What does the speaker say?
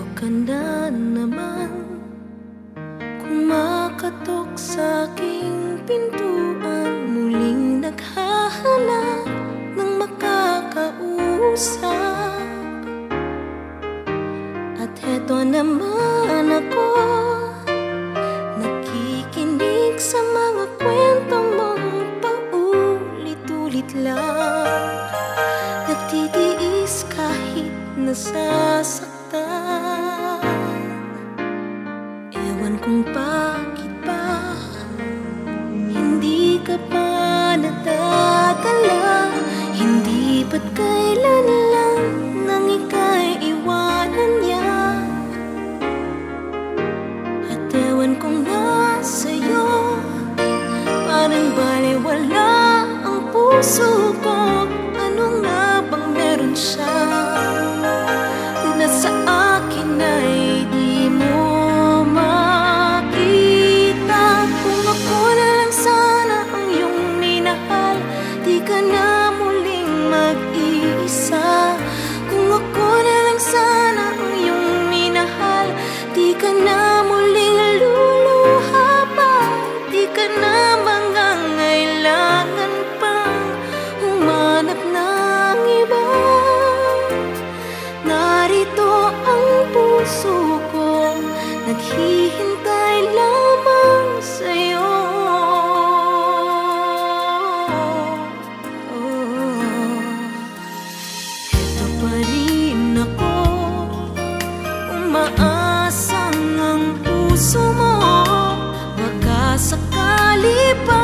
Narito ka na naman Kumakatok sa aking pintuan. Muling naghahanap ng makakausap. At heto naman ako Nakikinig sa mga kwento mong paulit-ulit lang. Nagtitiis kahit nasasaktan kung bakit ba Hindi ka pa nadadala Hindi ba't kailan lang Nang ika'y iwanan niya? At ewan kung nasa'yo Parang baliwala ang puso ko 离吧。